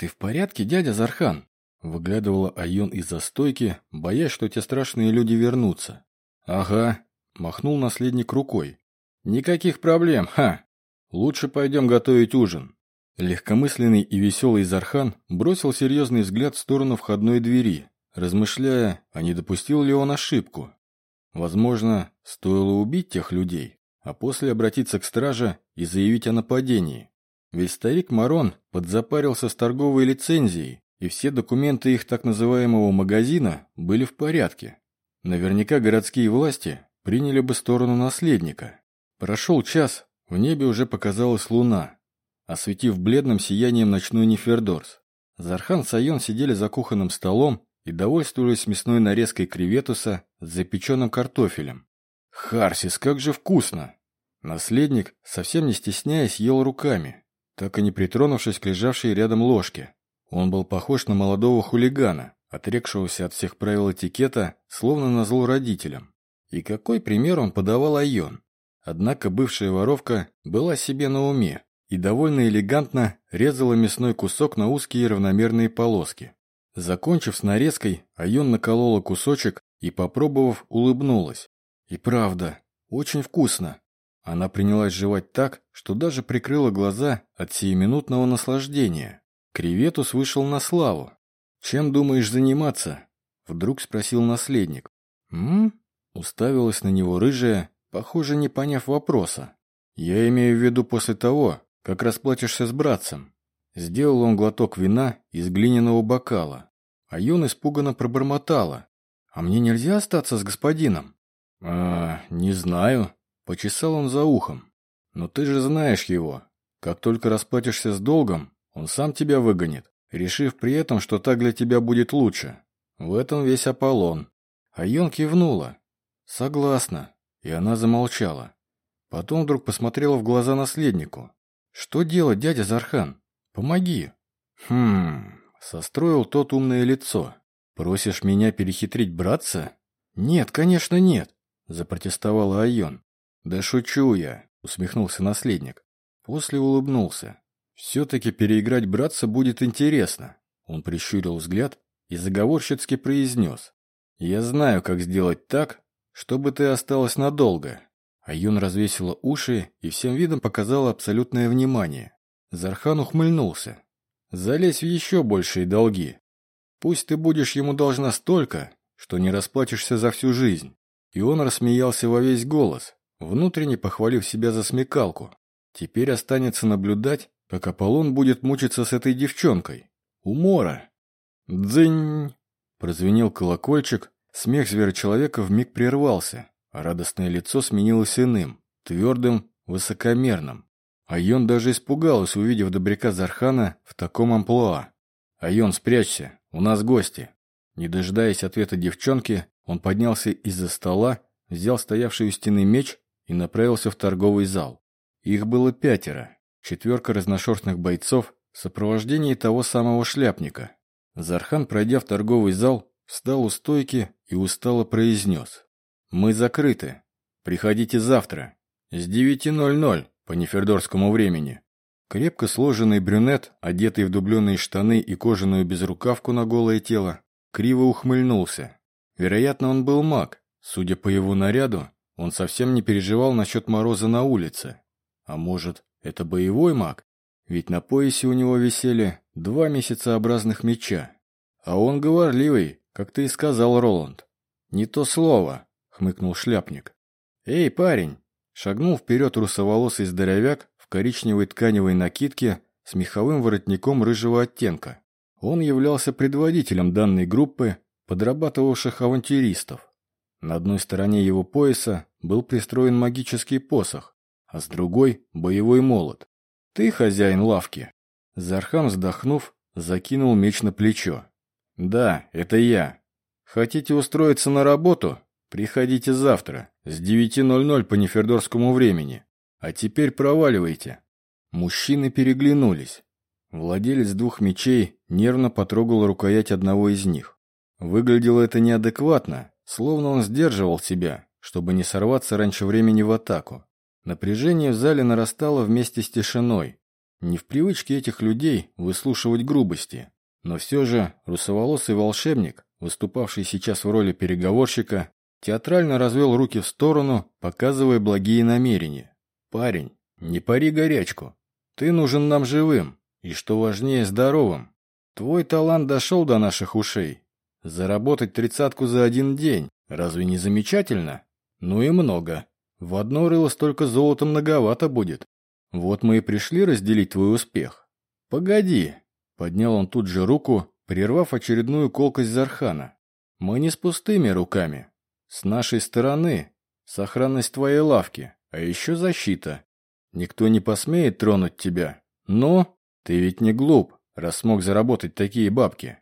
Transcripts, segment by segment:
«Ты в порядке, дядя Зархан?» Выглядывала Айон из-за стойки, боясь, что те страшные люди вернутся. «Ага», — махнул наследник рукой. «Никаких проблем, ха! Лучше пойдем готовить ужин». Легкомысленный и веселый Зархан бросил серьезный взгляд в сторону входной двери, размышляя, а не допустил ли он ошибку. Возможно, стоило убить тех людей, а после обратиться к страже и заявить о нападении. Ведь старик Марон подзапарился с торговой лицензией, и все документы их так называемого магазина были в порядке. Наверняка городские власти приняли бы сторону наследника. Прошел час, в небе уже показалась луна, осветив бледным сиянием ночной Нефердорс. Зархан с Айон сидели за кухонным столом и довольствовались мясной нарезкой креветуса с запеченным картофелем. «Харсис, как же вкусно!» Наследник, совсем не стесняясь, ел руками, так и не притронувшись к лежавшей рядом ложке. Он был похож на молодого хулигана, отрекшегося от всех правил этикета, словно на зло родителям. И какой пример он подавал Айон? Однако бывшая воровка была себе на уме и довольно элегантно резала мясной кусок на узкие равномерные полоски. Закончив с нарезкой, Айон наколола кусочек и, попробовав, улыбнулась. И правда, очень вкусно. Она принялась жевать так, что даже прикрыла глаза от сиюминутного наслаждения. Креветус вышел на славу. «Чем думаешь заниматься?» Вдруг спросил наследник. «М?», Уставилась на него рыжая, похоже, не поняв вопроса. «Я имею в виду после того, как расплатишься с братцем». Сделал он глоток вина из глиняного бокала. А Юн испуганно пробормотала. «А мне нельзя остаться с господином?» «А, не знаю», Почесал он за ухом. «Но ты же знаешь его. Как только расплатишься с долгом, он сам тебя выгонит, решив при этом, что так для тебя будет лучше. В этом весь Аполлон». А Йон кивнула. «Согласна». И она замолчала. Потом вдруг посмотрела в глаза наследнику. «Что делать, дядя Зархан? Помоги!» «Хм...» — состроил тот умное лицо. «Просишь меня перехитрить братца?» «Нет, конечно, нет!» — запротестовала Айон. «Да шучу я», — усмехнулся наследник. После улыбнулся. «Все-таки переиграть братца будет интересно». Он прищурил взгляд и заговорщицки произнес. «Я знаю, как сделать так, чтобы ты осталась надолго». А Юн развесила уши и всем видом показала абсолютное внимание. Зархан ухмыльнулся. «Залезь в еще большие долги. Пусть ты будешь ему должна столько, что не расплатишься за всю жизнь». И он рассмеялся во весь голос, внутренне похвалив себя за смекалку. Теперь останется наблюдать, как Аполлон будет мучиться с этой девчонкой. Умора. «Дзынь!» Прозвенел колокольчик, смех зверочеловека вмиг прервался, а радостное лицо сменилось иным, твердым, высокомерным. Айон даже испугалась, увидев добряка Зархана в таком амплуа. «Айон, спрячься, у нас гости!» Не дожидаясь ответа девчонки, он поднялся из-за стола, взял стоявший у стены меч и направился в торговый зал. Их было пятеро, четверка разношерстных бойцов в сопровождении того самого шляпника. Зархан, пройдя в торговый зал, встал у стойки и устало произнес. «Мы закрыты. Приходите завтра. С 9.00 по нефердорскому времени». Крепко сложенный брюнет, одетый в дубленые штаны и кожаную безрукавку на голое тело, криво ухмыльнулся. Вероятно, он был маг. Судя по его наряду, он совсем не переживал насчет мороза на улице. А может, это боевой маг? Ведь на поясе у него висели два месяцеобразных меча. А он говорливый, как ты и сказал, Роланд. Не то слово, хмыкнул шляпник. Эй, парень! Шагнул вперед русоволосый здоровяк в коричневой тканевой накидке с меховым воротником рыжего оттенка. Он являлся предводителем данной группы, подрабатывавших авантюристов. На одной стороне его пояса был пристроен магический посох, а с другой — боевой молот. «Ты хозяин лавки?» Зархан, вздохнув, закинул меч на плечо. «Да, это я. Хотите устроиться на работу? Приходите завтра, с 9.00 по нефердорскому времени. А теперь проваливайте». Мужчины переглянулись. Владелец двух мечей нервно потрогал рукоять одного из них. Выглядело это неадекватно, Словно он сдерживал себя, чтобы не сорваться раньше времени в атаку. Напряжение в зале нарастало вместе с тишиной. Не в привычке этих людей выслушивать грубости. Но все же русоволосый волшебник, выступавший сейчас в роли переговорщика, театрально развел руки в сторону, показывая благие намерения. «Парень, не пари горячку. Ты нужен нам живым, и, что важнее, здоровым. Твой талант дошел до наших ушей. Заработать тридцатку за один день, разве не замечательно? Ну и много. В одно рыло столько золота многовато будет. Вот мы и пришли разделить твой успех. Погоди. Поднял он тут же руку, прервав очередную колкость Зархана. Мы не с пустыми руками. С нашей стороны сохранность твоей лавки, а еще защита. Никто не посмеет тронуть тебя. Но ты ведь не глуп, раз смог заработать такие бабки.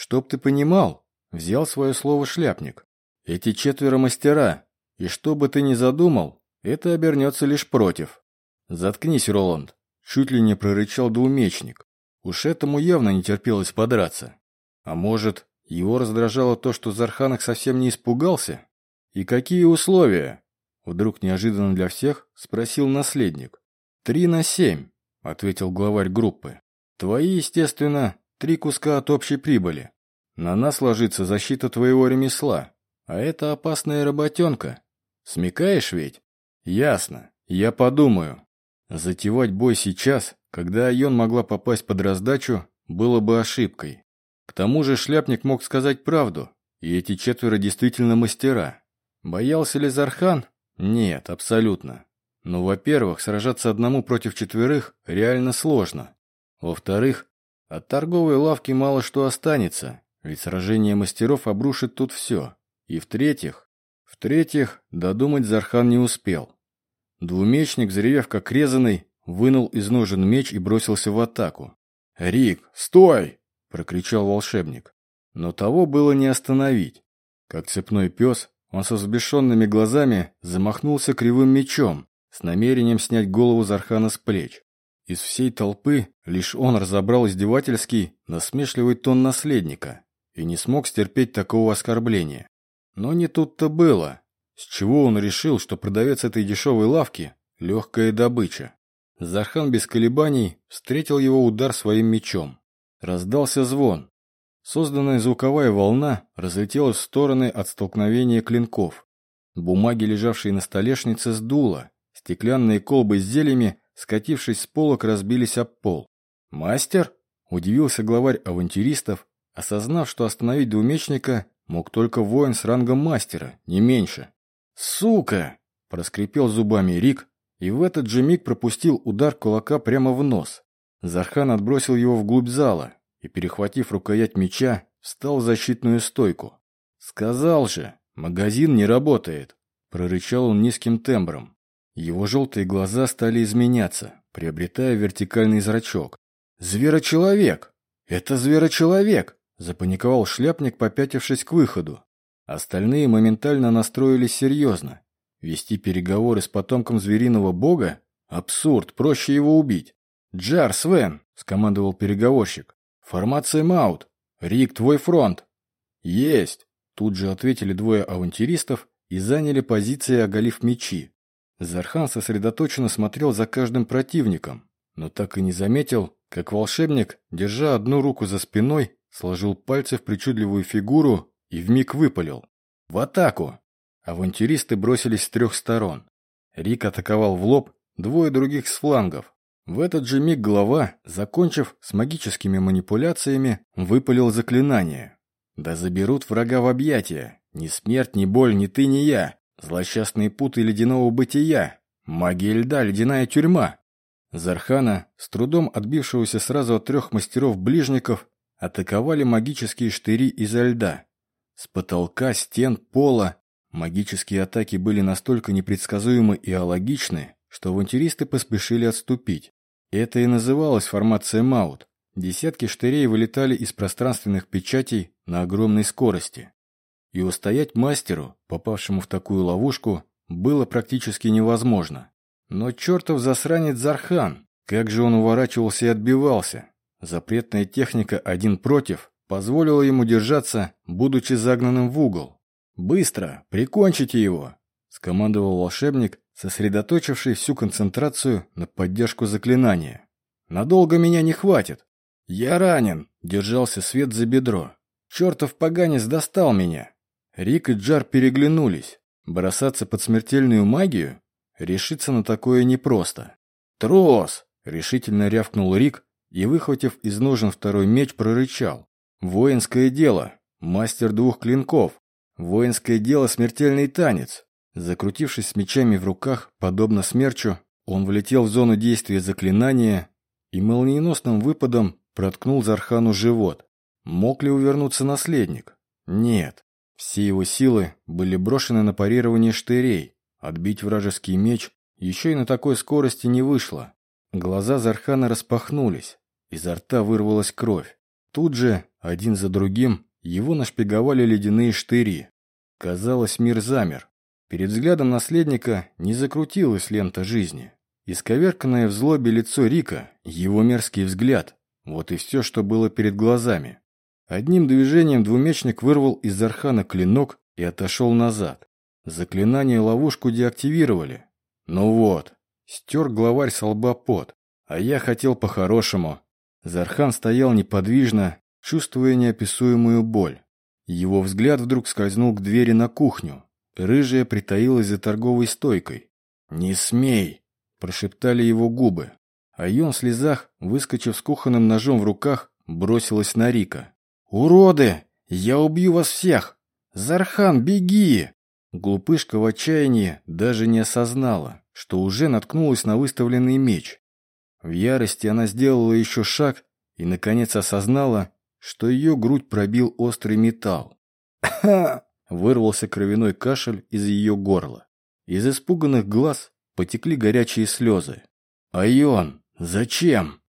Чтоб ты понимал, взял свое слово шляпник. Эти четверо мастера, и что бы ты ни задумал, это обернется лишь против. Заткнись, Роланд, чуть ли не прорычал двумечник. Уж этому явно не терпелось подраться. А может, его раздражало то, что Зарханах совсем не испугался? И какие условия? Вдруг неожиданно для всех спросил наследник. «Три на семь», — ответил главарь группы. «Твои, естественно, три куска от общей прибыли. На нас ложится защита твоего ремесла, а это опасная работенка. Смекаешь ведь? Ясно. Я подумаю. Затевать бой сейчас, когда Айон могла попасть под раздачу, было бы ошибкой. К тому же шляпник мог сказать правду, и эти четверо действительно мастера. Боялся ли Зархан? Нет, абсолютно. Но, во-первых, сражаться одному против четверых реально сложно. Во-вторых, от торговой лавки мало что останется, ведь сражение мастеров обрушит тут все. И в-третьих, в-третьих, додумать Зархан не успел. Двумечник, заревев как резанный, вынул из ножен меч и бросился в атаку. «Рик, стой!» – прокричал волшебник. Но того было не остановить. Как цепной пес, он со взбешенными глазами замахнулся кривым мечом с намерением снять голову Зархана с плеч. Из всей толпы лишь он разобрал издевательский, насмешливый тон наследника и не смог стерпеть такого оскорбления. Но не тут-то было. С чего он решил, что продавец этой дешевой лавки – легкая добыча? Зархан без колебаний встретил его удар своим мечом. Раздался звон, Созданная звуковая волна разлетелась в стороны от столкновения клинков. Бумаги, лежавшие на столешнице, сдуло. Стеклянные колбы с зельями, скатившись с полок, разбились об пол. «Мастер?» – удивился главарь авантюристов, осознав, что остановить двумечника мог только воин с рангом мастера, не меньше. «Сука!» – проскрипел зубами Рик, и в этот же миг пропустил удар кулака прямо в нос. Зархан отбросил его вглубь зала, и, перехватив рукоять меча, встал в защитную стойку. «Сказал же, магазин не работает!» – прорычал он низким тембром. Его желтые глаза стали изменяться, приобретая вертикальный зрачок. «Зверочеловек! Это зверочеловек!» – запаниковал шляпник, попятившись к выходу. Остальные моментально настроились серьезно. Вести переговоры с потомком звериного бога? Абсурд, проще его убить. «Джар, Свен!» – скомандовал переговорщик. «Формация Маут! Рик, твой фронт!» «Есть!» Тут же ответили двое авантюристов и заняли позиции, оголив мечи. Зархан сосредоточенно смотрел за каждым противником, но так и не заметил, как волшебник, держа одну руку за спиной, сложил пальцы в причудливую фигуру и вмиг выпалил. «В атаку!» Авантюристы бросились с трех сторон. Рик атаковал в лоб, двое других с флангов. В этот же миг глава, закончив с магическими манипуляциями, выпалил заклинание. «Да заберут врага в объятия! Ни смерть, ни боль, ни ты, ни я! Злосчастные путы ледяного бытия! Магия льда, ледяная тюрьма!» Зархана, с трудом отбившегося сразу от трех мастеров-ближников, атаковали магические штыри изо льда. С потолка, стен, пола магические атаки были настолько непредсказуемы и алогичны, что авантюристы поспешили отступить. Это и называлось формация Маут. Десятки штырей вылетали из пространственных печатей на огромной скорости. И устоять мастеру, попавшему в такую ловушку, было практически невозможно. Но чертов засранец Зархан, как же он уворачивался и отбивался. Запретная техника «один против» позволила ему держаться, будучи загнанным в угол. «Быстро! Прикончите его!» – скомандовал волшебник, сосредоточивший всю концентрацию на поддержку заклинания. Надолго меня не хватит. Я ранен, держался Свет за бедро. Чертов поганец достал меня. Рик и Джар переглянулись. Бросаться под смертельную магию? Решиться на такое непросто. «Трос!» — решительно рявкнул Рик и, выхватив из ножен второй меч, прорычал. «Воинское дело! Мастер двух клинков! Воинское дело — смертельный танец!» Закрутившись с мечами в руках, подобно смерчу, он влетел в зону действия заклинания и молниеносным выпадом проткнул Зархану живот. Мог ли увернуться наследник? Нет. Все его силы были брошены на парирование штырей. Отбить вражеский меч еще и на такой скорости не вышло. Глаза Зархана распахнулись. Изо рта вырвалась кровь. Тут же, один за другим, его нашпиговали ледяные штыри. Казалось, мир замер. Перед взглядом наследника не закрутилась лента жизни. Исковерканное в злобе лицо Рика, его мерзкий взгляд. Вот и все, что было перед глазами. Одним движением двумечник вырвал из Зархана клинок и отошел назад. Заклинание ловушку деактивировали. Ну вот, стер главарь со лба пот. А я хотел по-хорошему. Зархан стоял неподвижно, чувствуя неописуемую боль. Его взгляд вдруг скользнул к двери на кухню. Рыжая притаилась за торговой стойкой. «Не смей!» – прошептали его губы. А Йон в слезах, выскочив с кухонным ножом в руках, бросилась на Рика. «Уроды! Я убью вас всех! Зархан, беги!» Глупышка в отчаянии даже не осознала, что уже наткнулась на выставленный меч. В ярости она сделала еще шаг и, наконец, осознала, что ее грудь пробил острый металл. Вырвался кровяной кашель из ее горла. Из испуганных глаз потекли горячие слезы. «Айон, зачем?»